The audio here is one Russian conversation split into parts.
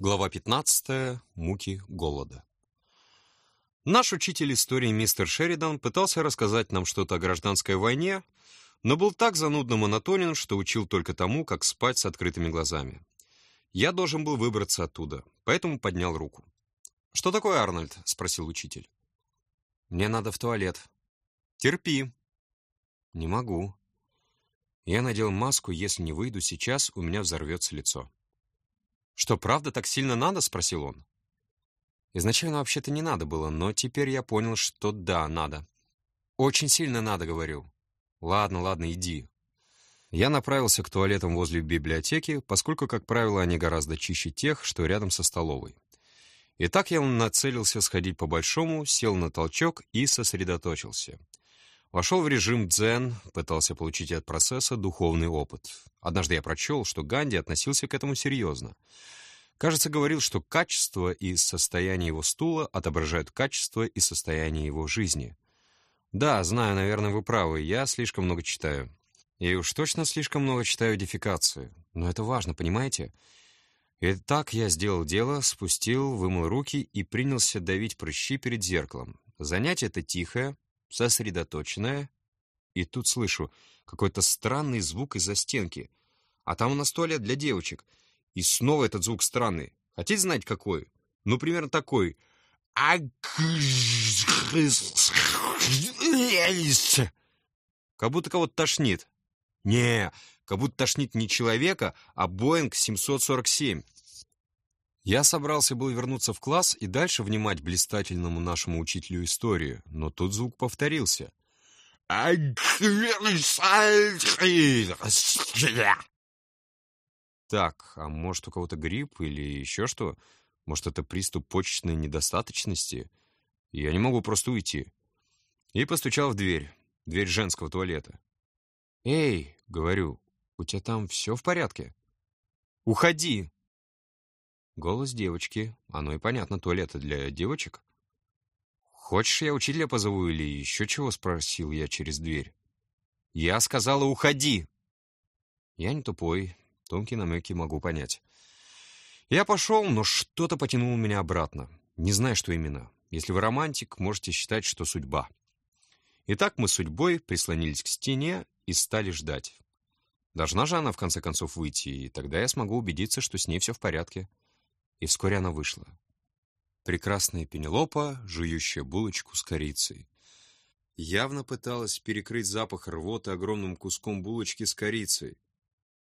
Глава 15. Муки голода. Наш учитель истории мистер Шеридан пытался рассказать нам что-то о гражданской войне, но был так занудно монотонен, что учил только тому, как спать с открытыми глазами. Я должен был выбраться оттуда, поэтому поднял руку. «Что такое, Арнольд?» — спросил учитель. «Мне надо в туалет». «Терпи». «Не могу». Я надел маску, если не выйду сейчас, у меня взорвется лицо. «Что, правда так сильно надо?» — спросил он. Изначально вообще-то не надо было, но теперь я понял, что да, надо. Очень сильно надо, говорю. Ладно, ладно, иди. Я направился к туалетам возле библиотеки, поскольку, как правило, они гораздо чище тех, что рядом со столовой. Итак, я нацелился сходить по-большому, сел на толчок и сосредоточился. Вошел в режим дзен, пытался получить от процесса духовный опыт. Однажды я прочел, что Ганди относился к этому серьезно. Кажется, говорил, что качество и состояние его стула отображают качество и состояние его жизни. Да, знаю, наверное, вы правы, я слишком много читаю. И уж точно слишком много читаю дефекацию. Но это важно, понимаете? Итак, я сделал дело, спустил, вымыл руки и принялся давить прыщи перед зеркалом. Занятие это тихое, сосредоточенная, и тут слышу какой-то странный звук из-за стенки. А там у нас туалет для девочек. И снова этот звук странный. Хотите знать, какой? Ну, примерно такой. Как будто кого-то тошнит. Не, как будто тошнит не человека, а Боинг 747. Я собрался был вернуться в класс и дальше внимать блистательному нашему учителю истории, но тут звук повторился. Так, а может у кого-то грипп или еще что? Может это приступ почечной недостаточности? Я не могу просто уйти. И постучал в дверь, дверь женского туалета. «Эй!» — говорю, «у тебя там все в порядке?» «Уходи!» Голос девочки. Оно и понятно, туалеты для девочек. «Хочешь, я учителя позову или еще чего?» — спросил я через дверь. «Я сказала, уходи!» Я не тупой, тонкие намеки могу понять. Я пошел, но что-то потянуло меня обратно. Не знаю, что именно. Если вы романтик, можете считать, что судьба. Итак, мы судьбой прислонились к стене и стали ждать. Должна же она, в конце концов, выйти, и тогда я смогу убедиться, что с ней все в порядке и вскоре она вышла. Прекрасная Пенелопа, жующая булочку с корицей. Явно пыталась перекрыть запах рвоты огромным куском булочки с корицей.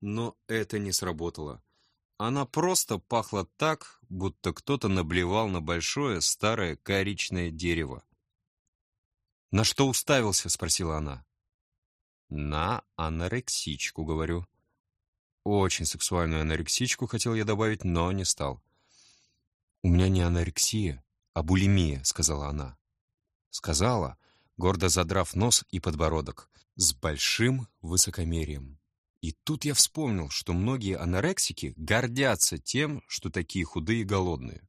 Но это не сработало. Она просто пахла так, будто кто-то наблевал на большое старое коричное дерево. «На что уставился?» — спросила она. «На анорексичку», — говорю. Очень сексуальную анорексичку хотел я добавить, но не стал. «У меня не анорексия, а булимия», — сказала она. Сказала, гордо задрав нос и подбородок, с большим высокомерием. И тут я вспомнил, что многие анорексики гордятся тем, что такие худые и голодные.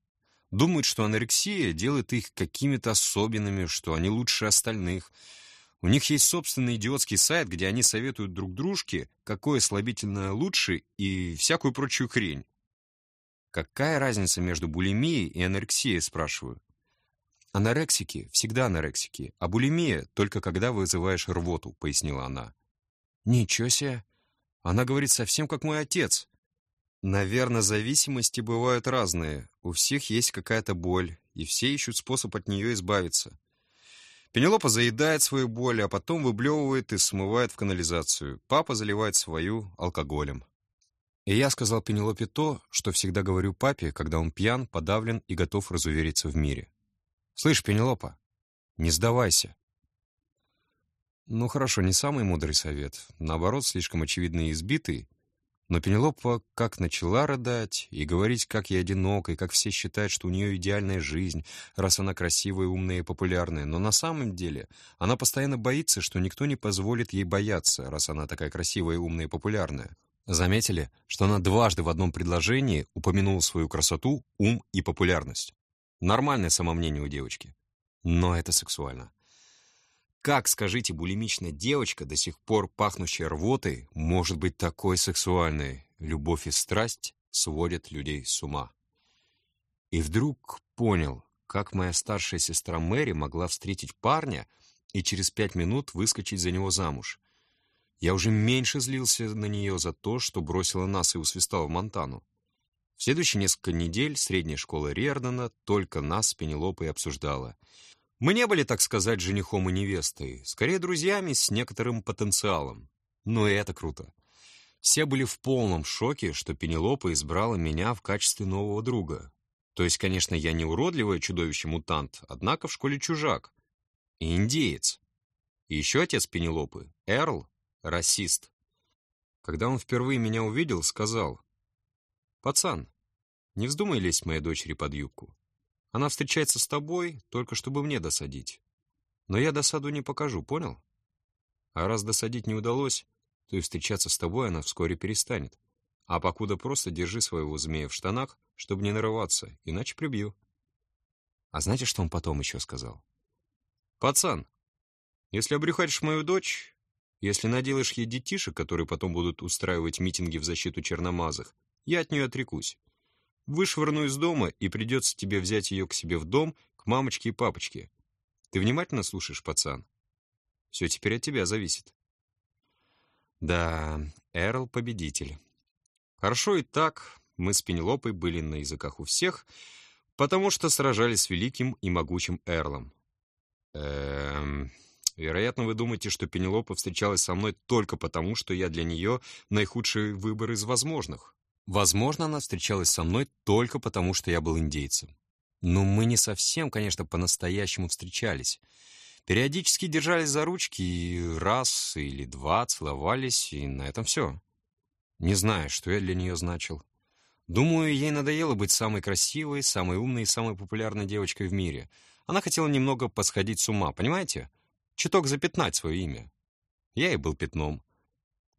Думают, что анорексия делает их какими-то особенными, что они лучше остальных. У них есть собственный идиотский сайт, где они советуют друг дружке, какое слабительное лучше и всякую прочую хрень. Какая разница между булимией и анорексией, спрашиваю? Анорексики всегда анорексики, а булимия только когда вызываешь рвоту, пояснила она. Ничего себе. Она говорит совсем как мой отец. Наверное, зависимости бывают разные. У всех есть какая-то боль, и все ищут способ от нее избавиться. Пенелопа заедает свою боль, а потом выблевывает и смывает в канализацию. Папа заливает свою алкоголем. И я сказал Пенелопе то, что всегда говорю папе, когда он пьян, подавлен и готов разувериться в мире. «Слышь, Пенелопа, не сдавайся». Ну хорошо, не самый мудрый совет, наоборот, слишком очевидный и избитый, но Пенелопа как начала рыдать и говорить, как я одинока, и как все считают, что у нее идеальная жизнь, раз она красивая, умная и популярная. Но на самом деле она постоянно боится, что никто не позволит ей бояться, раз она такая красивая, умная и популярная. Заметили, что она дважды в одном предложении упомянула свою красоту, ум и популярность. Нормальное самомнение у девочки. Но это сексуально. Как, скажите, булимичная девочка, до сих пор пахнущая рвотой, может быть такой сексуальной? Любовь и страсть сводят людей с ума. И вдруг понял, как моя старшая сестра Мэри могла встретить парня и через пять минут выскочить за него замуж. Я уже меньше злился на нее за то, что бросила нас и усвистала в Монтану. В следующие несколько недель средняя школа Риордана только нас с Пенелопой обсуждала. Мы не были, так сказать, женихом и невестой, скорее друзьями с некоторым потенциалом. Но это круто. Все были в полном шоке, что Пенелопа избрала меня в качестве нового друга. То есть, конечно, я не уродливое чудовище-мутант, однако в школе чужак. И индеец. И еще отец Пенелопы, Эрл, расист. Когда он впервые меня увидел, сказал, «Пацан, не вздумай лезть моей дочери под юбку. Она встречается с тобой, только чтобы мне досадить. Но я досаду не покажу, понял? А раз досадить не удалось, то и встречаться с тобой она вскоре перестанет. А покуда просто держи своего змея в штанах, чтобы не нарываться, иначе прибью». А знаете, что он потом еще сказал? «Пацан, если обрюхатишь мою дочь, если наделаешь ей детишек, которые потом будут устраивать митинги в защиту черномазых, я от нее отрекусь. Вышвырну из дома, и придется тебе взять ее к себе в дом, к мамочке и папочке. Ты внимательно слушаешь, пацан? Все теперь от тебя зависит. Да, Эрл — победитель. Хорошо и так, мы с Пенелопой были на языках у всех, потому что сражались с великим и могучим Эрлом. Эм... Вероятно, вы думаете, что Пенелопа встречалась со мной только потому, что я для нее наихудший выбор из возможных. Возможно, она встречалась со мной только потому, что я был индейцем. Но мы не совсем, конечно, по-настоящему встречались. Периодически держались за ручки и раз или два целовались, и на этом все. Не знаю, что я для нее значил. Думаю, ей надоело быть самой красивой, самой умной и самой популярной девочкой в мире. Она хотела немного посходить с ума, понимаете? Чуток запятнать свое имя. Я и был пятном.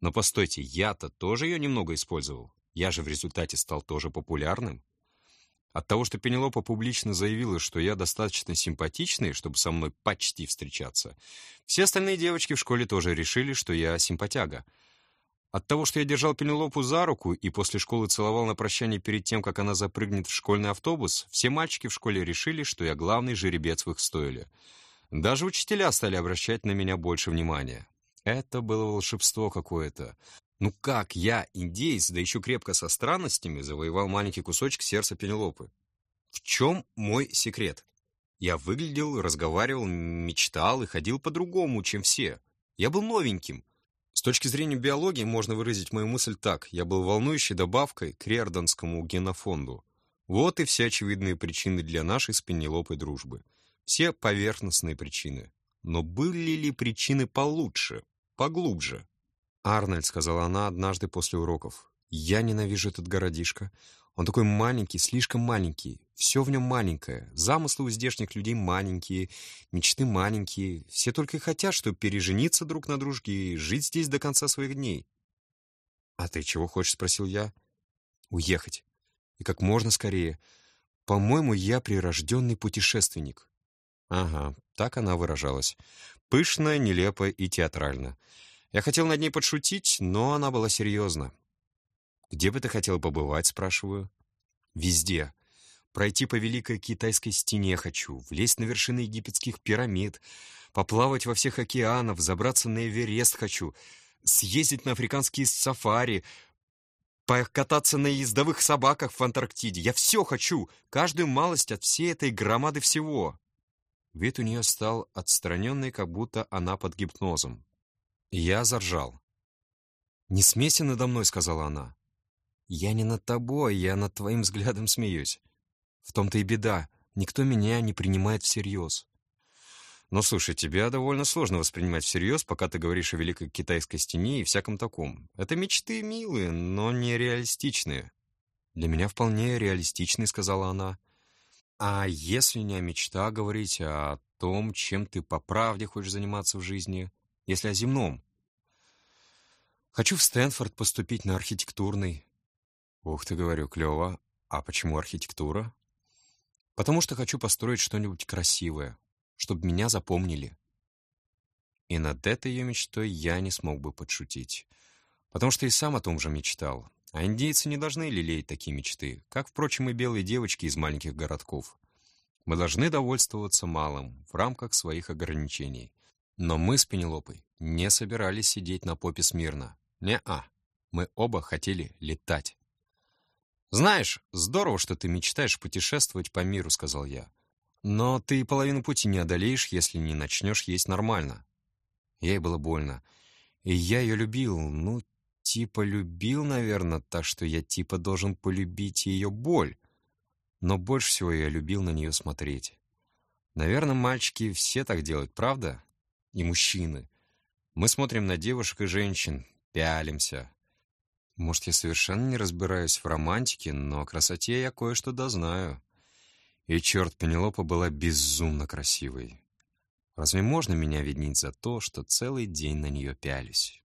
Но постойте, я-то тоже ее немного использовал. Я же в результате стал тоже популярным. От того, что Пенелопа публично заявила, что я достаточно симпатичный, чтобы со мной почти встречаться, все остальные девочки в школе тоже решили, что я симпатяга. От того, что я держал Пенелопу за руку и после школы целовал на прощание перед тем, как она запрыгнет в школьный автобус, все мальчики в школе решили, что я главный жеребец в их стойле. Даже учителя стали обращать на меня больше внимания. Это было волшебство какое-то. Ну как я, индейец, да еще крепко со странностями, завоевал маленький кусочек сердца Пенелопы? В чем мой секрет? Я выглядел, разговаривал, мечтал и ходил по-другому, чем все. Я был новеньким. С точки зрения биологии можно выразить мою мысль так. Я был волнующей добавкой к риорданскому генофонду. Вот и все очевидные причины для нашей с Пенелопой дружбы. Все поверхностные причины. Но были ли причины получше, поглубже? «Арнольд», — сказала она однажды после уроков, — «я ненавижу этот городишко. Он такой маленький, слишком маленький. Все в нем маленькое. Замыслы у здешних людей маленькие, мечты маленькие. Все только и хотят, чтобы пережениться друг на дружке и жить здесь до конца своих дней». «А ты чего хочешь?» — спросил я. «Уехать. И как можно скорее. По-моему, я прирожденный путешественник. Ага, так она выражалась. Пышно, нелепо и театрально. Я хотел над ней подшутить, но она была серьезна. «Где бы ты хотел побывать?» — спрашиваю. «Везде. Пройти по Великой Китайской стене хочу, влезть на вершины египетских пирамид, поплавать во всех океанах, забраться на Эверест хочу, съездить на африканские сафари, покататься на ездовых собаках в Антарктиде. Я все хочу, каждую малость от всей этой громады всего». Вид у нее стал отстраненный, как будто она под гипнозом. Я заржал. «Не смейся надо мной», — сказала она. «Я не над тобой, я над твоим взглядом смеюсь. В том-то и беда, никто меня не принимает всерьез». «Ну, слушай, тебя довольно сложно воспринимать всерьез, пока ты говоришь о Великой Китайской стене и всяком таком. Это мечты милые, но не реалистичные». «Для меня вполне реалистичные», — сказала она. А если не о мечтах говорить, а о том, чем ты по правде хочешь заниматься в жизни, если о земном? Хочу в Стэнфорд поступить на архитектурный. Ух ты, говорю, клево. А почему архитектура? Потому что хочу построить что-нибудь красивое, чтобы меня запомнили. И над этой ее мечтой я не смог бы подшутить, потому что и сам о том же мечтал. А индейцы не должны лелеять такие мечты, как, впрочем, и белые девочки из маленьких городков. Мы должны довольствоваться малым в рамках своих ограничений. Но мы с Пенелопой не собирались сидеть на попе смирно. Не-а. Мы оба хотели летать. «Знаешь, здорово, что ты мечтаешь путешествовать по миру», — сказал я. «Но ты половину пути не одолеешь, если не начнешь есть нормально». Ей было больно. И я ее любил, ну, типа любил, наверное, так что я типа должен полюбить ее боль. Но больше всего я любил на нее смотреть. Наверное, мальчики все так делают, правда? И мужчины. Мы смотрим на девушек и женщин, пялимся, может, я совершенно не разбираюсь в романтике, но о красоте я кое-что дознаю. И черт, Пенелопа была безумно красивой. Разве можно меня виднить за то, что целый день на нее пялись?